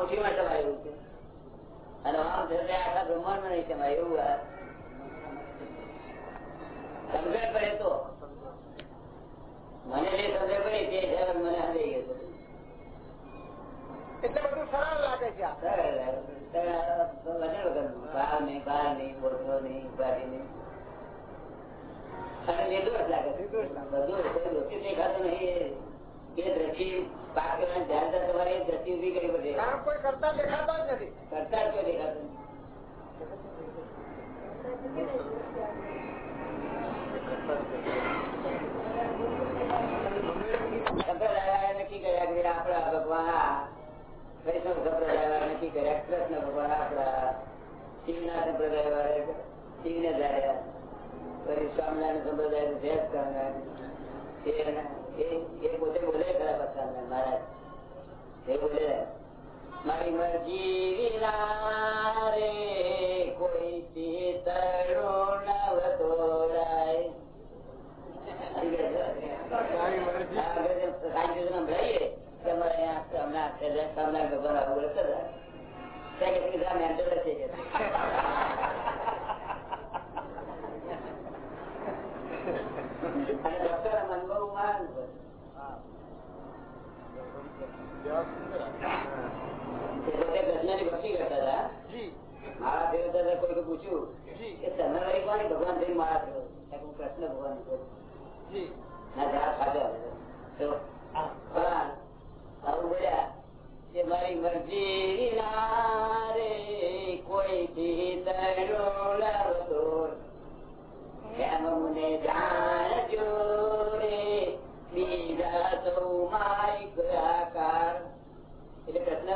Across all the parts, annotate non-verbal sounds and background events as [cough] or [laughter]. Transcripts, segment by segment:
મુઠ્ઠીમાં સમાયેલું છે. અને આમ થશે આખા બ્રહ્માંડમાં નહીં સમાય એવું સમજણ પડે તો મને જે સમજણ પડી તે હિસાબે મને સમજાઈ ગયો એટલે બધું સરળ લાગે છે. ભાવ નહીં, ભાર નહીં, બોધો નહીં, ઉપાધિ નહીં. અને નિર્દોષ લાગે. બધું છે, દેખાતું નહીં. એ દ્રષ્ટિ પાક કરવાની ધ્યાનતા તમારે દ્રષ્ટિ ઊભી કરવી કારણ કોઈ કરતા દેખાતો જ નથી. કરતા જ દેખાતું પછી સ્વામિનારાયણ સંપ્રદાય ભેદ કરનાર. એ પોતે બોલે ખરા પાછા મહારાજ. એ બોલે. મારી મરજી રે કોઈ ચિતરો નવ તોડાય મારી મરજી.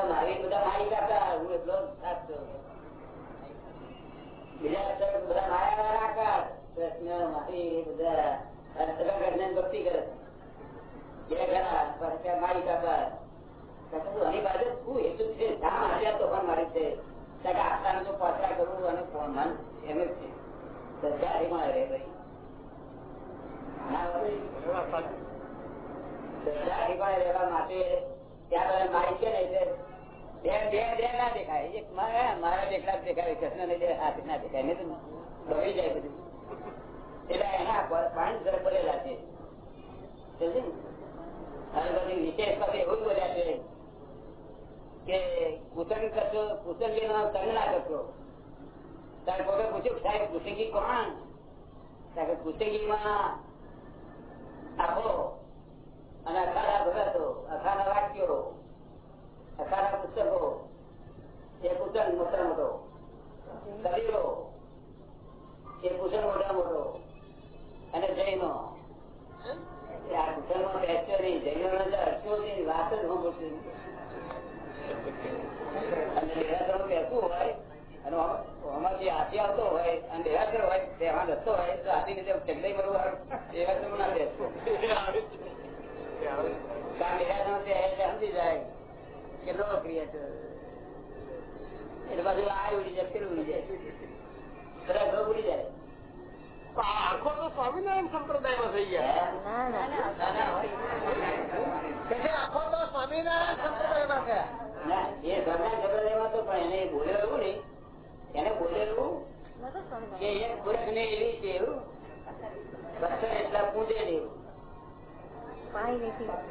બધા મારી કાકા હું એટલો સાચો બીજા બધા માયા આકાર કૃષ્ણ મારી બધા કૃષ્ણ ભક્તિ કરે બે ઘણા પછી મારી કાકા શું હેતુ છે? માટે આ તોફાન મારી છે? કારણ કે પાછા કરવું અને મન એમ જ છે. શ્રદ્ધા રહે ભાઈ. ના ભાઈ. વાત સાચી. શ્રદ્ધા રહેવા માટે ત્યાં મારી છે ને એટલે ના દેખાય. મારા કે કુસંગ નો સંગ ના કરશો તારે કોઈ પૂછ્યું, સાહેબ, કુસંગી કોણ? કુસંગી માં આખો અને અખાડા ભગતો અખાડા વાક્યો, અખાડા મોટા મોટો કબીરો એ કુસંગ મોટા મોટો અને જૈનો હોય, અને આમાંથી હાથી આવતો હોય, અને નિરાશર હોય તો હાથી ને ચગડાઈ મળવું જાય. કેટલો લોકપ્રિય છે. એટલે બધું આ ઉડી જાય પેલું ઉડી જાય. બધા ઘર ઉડી જાય. આખો તો સ્વામિનારાયણ સંપ્રદાયમાં થઈ ગયા. આખો તો સ્વામિનારાયણ સંપ્રદાયમાં થયા એ ઘરના સંપ્રદાયમાં તો પણ એને બોલ્યો નહીં. એને બોલ્યો કે એક પુરુષ ને એવી છે એવું પથ્થર એટલા પૂજે નહીં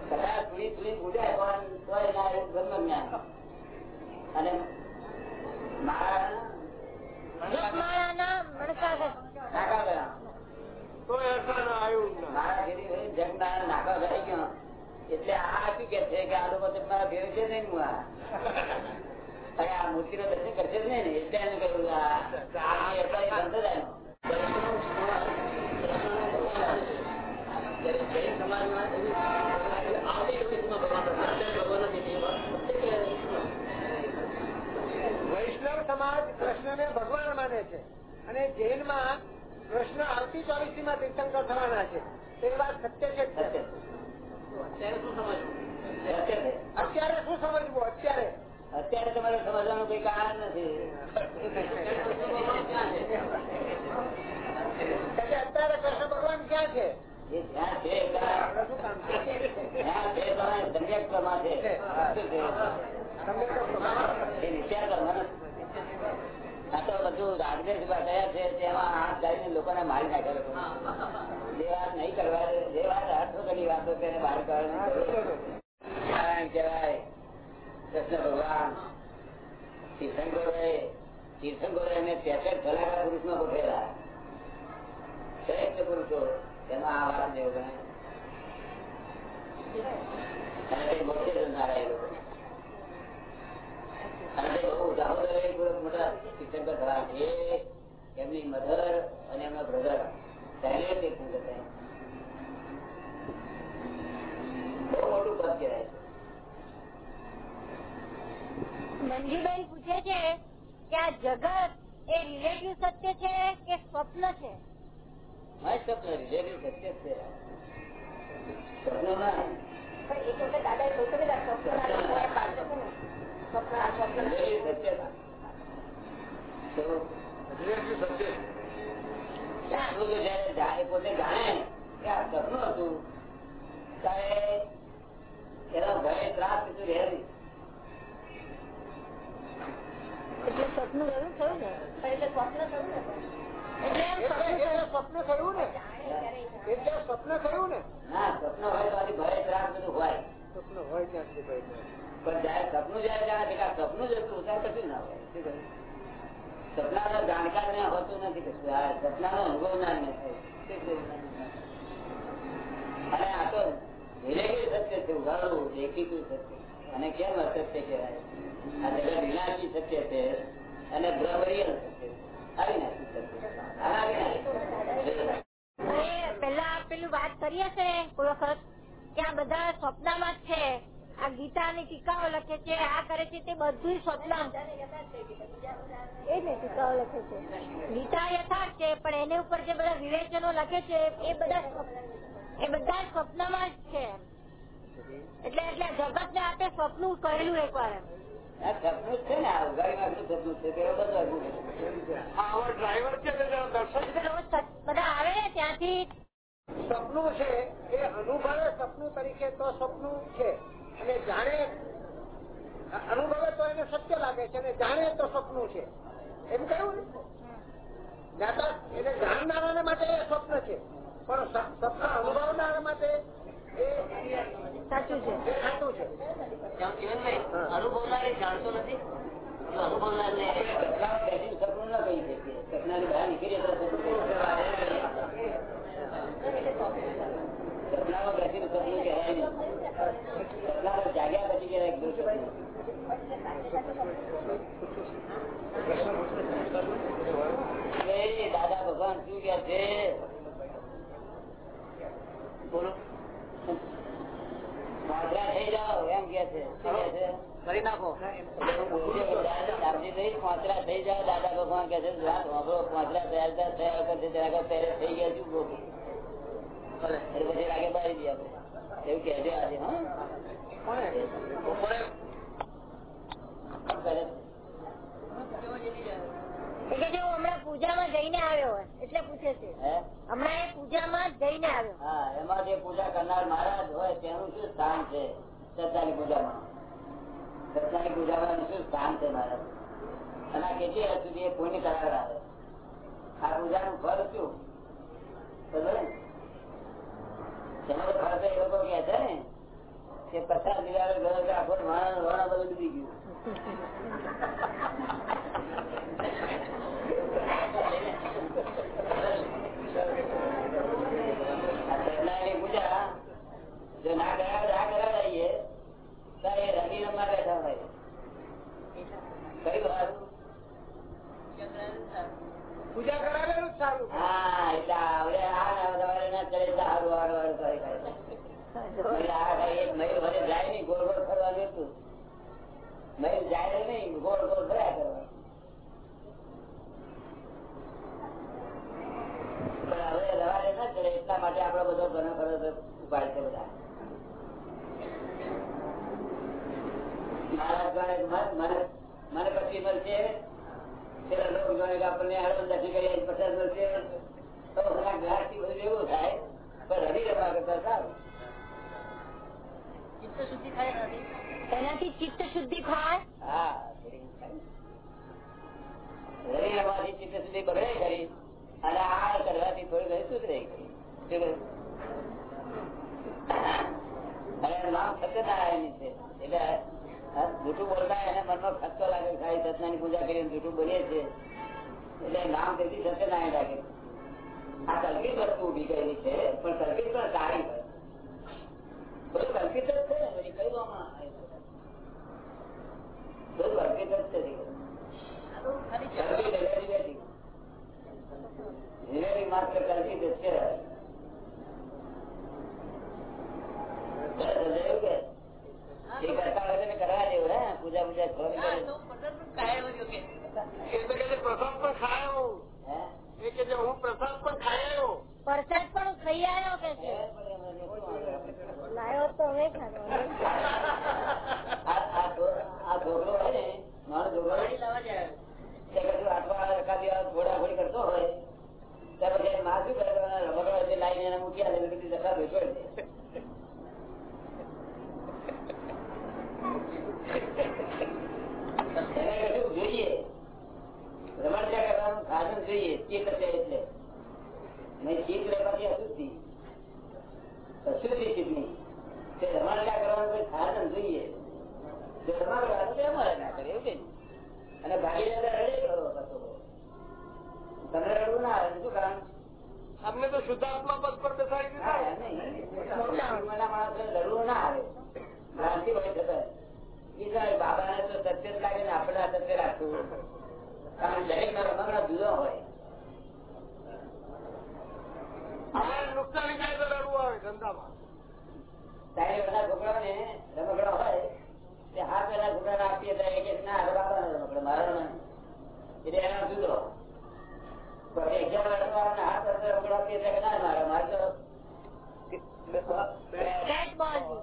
કદાચ સુઈ સુઈ પૂજાય પણ તોય ના બ્રહ્મ જ્ઞાન. અને એટલે આ શું કે છે કે આ લોકો તમારા મારા ભેર છે હું આ મૂર્તિ નો દર્શન કરશે ને એટલે એને કહ્યું બંધ જ આવ્યો. જ્યારે જૈન સમાજમાં સમાજ કૃષ્ણને ભગવાન માને છે. અને જૈનમાં કૃષ્ણ આવતી ચોવીસી માં તીર્થંકર થવાના છે. તે વાત સત્ય છે. અત્યારે શું સમજવું? અત્યારે? શું સમજવું? અત્યારે. અત્યારે તમારે સમજવાનું કઈ કારણ નથી. અત્યારે કૃષ્ણ ભગવાન ક્યાં છે? એ જ્યાં છે વિચાર કરવાનો. જે જે નારાયણ તેમાં આ વાત જેવું ગણાય. અને તે મોક્ષે જનારા એ લોકો અને તે બહુ દાહોદરે મોટા તીર્થંકર થયા એ એમની મધર અને એમના બ્રધર પહેલે તીર્થંકર થયા બહુ મોટું પદ કહેવાય છે મંજુબેન પૂછે છે કે આ જગત એ રિલેટિવ સત્ય છે કે સ્વપ્ન છે? સ્વપ્ન રિલેટિવ સત્ય છે. સ્વપ્ન ના એક વખત દાદા એ નહીં? સ્વપ્ન સ્વપ્ન પોતે જાણે કે આ સપનું હતું ત્યારે એનો ભય ત્રાસ રહે નહીં એટલે સપનું રહ્યું થયું ને એટલે સ્વપ્ન થયું ને એટલે. સ્વપ્ન થયું ને એટલે સ્વપ્ન થયું ને હા સપનું હોય તો ભય ત્રાસ બધું હોય સ્વપ્ન હોય ત્યાં સુધી ભાઈ પણ જયારે સપનું જયારે જાણે છે કે સપનું જ હતું, ત્યારે કશું ના હોય. શું કહ્યું? સપનાનો જાણકાર ને હોતું નથી કશું. આ સપનાનો અનુભવ ના ને થાય. શું કહ્યું? અને આ તો રિલેટિવ સત્ય છે ઉઘાડવું દેખીતું સત્ય. અને કેમ અસત્ય કહેવાય? આ જગત વિનાશી સત્ય છે અને બ્રહ્મરિયલ સત્ય અવિનાશી સત્ય અનાવિનાશી પેલા પેલું વાત કરી હશે કોઈ વખત કે આ બધા સ્વપ્નમાં જ છે. આ ગીતાની ટીકાઓ લખે છે આ કરે છે તે બધું સ્વપ્ન. એ ને ટીકાઓ લખે છે. ગીતા યથાર્થ છે પણ એની ઉપર જે બધા વિવેચનો લખે છે એ બધા એ બધા સ્વપ્નમાં જ છે. એટલે એટલે જગત ને આપે સ્વપ્ન કહેલું એક વાર સપનું છે ને સપનું છે. ડ્રાઈવર છે. બધા આવે ને ત્યાંથી. સપનું છે એ અનુભવે સપનું તરીકે તો સપનું છે. અને જાણે અનુભવે તો એને સત્ય લાગે છે અને જાણે તો સપનું છે. એમ કહ્યું ને? એને જાણનારા માટે સ્વપ્ન છે. પણ સપના અનુભવનારા માટે એ સાચું છે. સાચું છે. અનુભવનારી જાણતો નથી? જો અનુભવનારને સપનું ન કહી શકીએ સપનાની બહાર નીકળીએ તો સપનું કહી શકાય. સપનામાં બેસીને સપનું કહેવાય નહીં સપનામાં જાગ્યા પછી કહેવાય કે સપનું એ દાદા ભગવાન શું કે છે થઈ જાઓ એમ કે છે કે છે કરી નાખો થઈ જાય દાદા ભગવાન કે છે થયા થયા વખતે જરા કે થઈ ગયા શું બોલું. પછી લાગે બારી આપણે એવું કહેજો આજે હા કરે? એટલે કે હમણાં પૂજામાં જઈને આવ્યો એટલે પૂછે છે. હમણાં એ પૂજામાં જઈને આવ્યો. હા એમાં જે પૂજા કરનાર મહારાજ હોય તેનું શું સ્થાન છે સત્તાની પૂજામાં? સત્તાની પૂજામાં શું સ્થાન છે મહારાજ? અને આ કેટલી હદ સુધી એ પુણ્ય કરાર આવે આ પૂજાનું ફળ શું? ખબર ને? એમાં તો ફળ તો એ લોકો કે છે ને કે પચાસ તો આખો વાણા વાણા બધું ડૂબી ગયું. Porque... સુધરે. એટલે નામ તેથી આ કલ્પિત વસ્તુ ઊભી કરેલી છે, પણ કલ્પિત પણ સારી બધું કલ્પિત જ છે બધું કલ્પિત છે આ તો ખાલી કલ્પિત એટલે નિવેદિત. નિવેદિત માત્ર કલ્પિત જ છે સમજાયું કે? એ કરતા હોય તો કરવા જેવું હે પૂજા પૂજા થોડી હા, કરી. તો પ્રસાદ પણ ખાય એવું કે એ તો કે છે પ્રસાદ પણ ખાયો હે? એ કે છે હું પ્રસાદ પણ ખાયો પ્રસાદ પણ ખાઈ આવ્યો કે છે લાયો તો હવે ખાધો આ- આ ઢો- આ ઢોકળો હોય ને નાનો ઢોકળો પાણી લાવવા જાય તે કશું આટલા એકાદી વાર ઘોડાઘોડી કરતો હોય, ત્યાર જોઈએ. રમણચા કરવાનું? સાધન જોઈએ ચિત્ત છે એટલે. નહીં ચિત્ત લેવાથી અશુદ્ધિ. અશુદ્ધિ ચિત્તની કરવાનું? કોઈ જોઈએ. અમારે ના કરે, એવું. અને ભાઈ રડે કરો પાછો. તમને રડવું ના આવે શું કારણ? અમને તો શુદ્ધાત્મા પદ પર બેસાડી દીધા. રડવું ના આવે. ભ્રાંતિ હોય છતાં બાબા ને તો સત્ય જ લાગે ને આપણે આ સત્ય રાખવું. કારણ દરેક ના રમકડા જુદો હોય. નુકસાની તો રડવું આવે ધંધામાં. તારે બધા છોકરાઓને રમકડા હોય તે હા પેલા છોકરાને આપીએ તો એક ના રમકડા. એટલે એનો જુદો પછી અગિયાર વર્ષવાળાને હાથ પેલા રમકડો આપીએ ના મારે મારે તો બેટ બોલ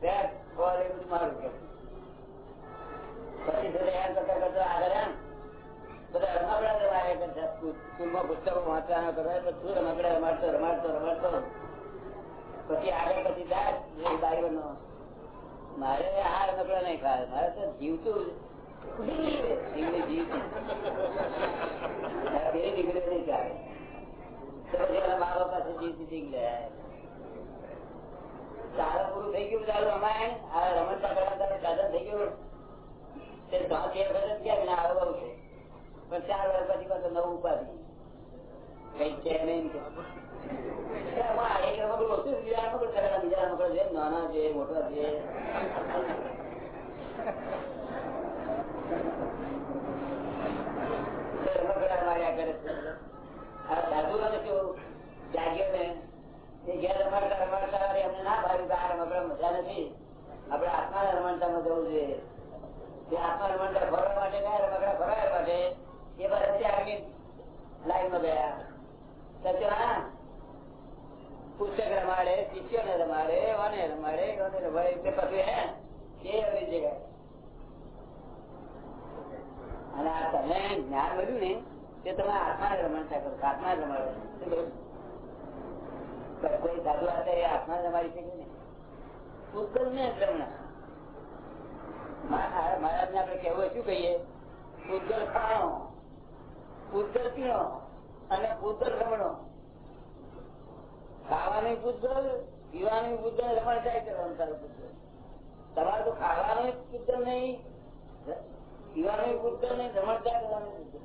બેટ બોલ એ બધું મારું કે પછી એમ કરતા કરતા આગળ એમ બધા રમકડા રમાયા કરતા સ્કૂલમાં પુસ્તકો વાંચવાનો કરવા શું રમકડા રમાડતો રમાડતો રમાડતો? પછી આગળ પછી જાય એ મારે આ રમકડા નહીં ખાય મારે તો જીવતું જીવની જીવતું મારે પેલી દીકરીઓ નહીં ચાલે તો પછી એના મા બાપ પાસે જીવતી જીવ ગયા સારું પૂરું થઈ ગયું ચાલુ રામાયણ આ રમણતા કરતા સાધન થઈ ગયું. તે ત્રણ તેર વર્ષ જ ગયા કે ના હવે બહુ છે. પણ ચાર વર્ષ પછી પાછું નવું કઈ છે નહીં એક રમકડું ઓછું, બીજા છે, નાના છે મોટા છે તે રમકડા માર્યા કરે છે આ સાધુઓને કેવું જાગ્યો ને એ ઘેર રમાડતા રમાડતા વળી અમને ના ભાવ્યું કે આ રમકડા મજા નથી આપણે આત્માના રમણતામાં જવું જોઈએ પુસ્તક અને આ તમે ને, તે તમે આત્મા રમણતા કરો આત્મા રમાડે. કોઈ સાધુ એ આત્મા રમાડી શકે ને? પૂતગલ ને રમણા મહારાજ ને આપડે કેવું શું કહીએ? પૂતગલ ખાણો પૂતગલ પીણો અને પૂતગલ રમણો. ખાવાનું પૂતગલ પીવાનું પૂતગલ રમણ જાય કરવાનું તારું પૂતગલ તમારે તો ખાવાનું પૂતગલ નહીં પીવાનું પૂતગલ નહીં રમણ જાય કરવાનું પૂતગલ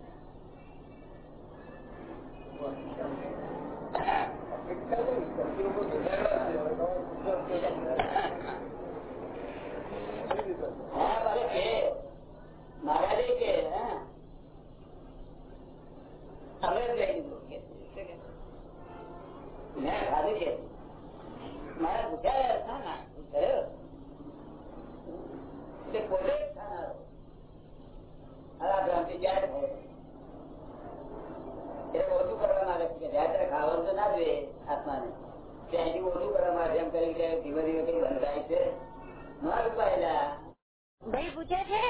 [laughs] હા ભલે કે મહારાજે કે હા અમે જ લઈ લીધું કે શું કે? મેં ખાધું છે મારા ભૂખ્યા હતા ના થયો તે પોતે જ ખાનારો હવે આ ભ્રાંતિ ક્યારે થાય એટલે ઓછું કરવા ભાઈ પૂછે છે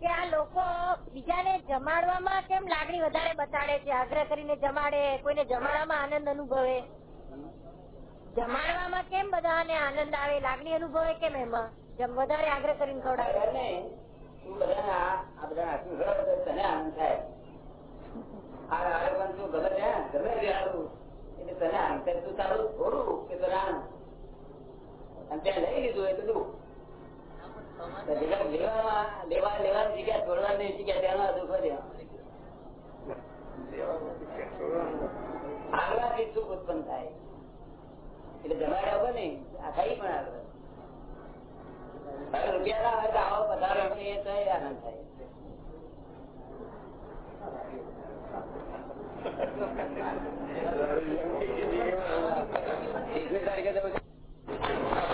કે આ લોકો બીજાને જમાડવામાં કેમ લાગણી વધારે બતાડે છે? આગ્રહ કરીને જમાડે, કોઈને જમાડવામાં આનંદ અનુભવે? જમાડવામાં કેમ બધાને આનંદ આવે, લાગણી અનુભવે કેમ એમાં? વધારે આગ્રહ કરીને ખવડાવે.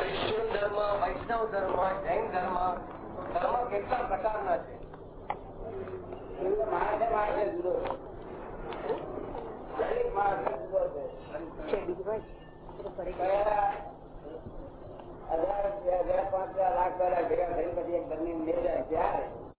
ક્રિશ્ચિયન ધર્મ વૈષ્ણવ ધર્મ જૈન ધર્મ ધર્મ કેટલા પ્રકારના છે માણસે માણસે જુદો દરેક હજાર પાંચ લાખ પહેલા ભેગા થઈ પછી એક બંને મેળા ત્યારે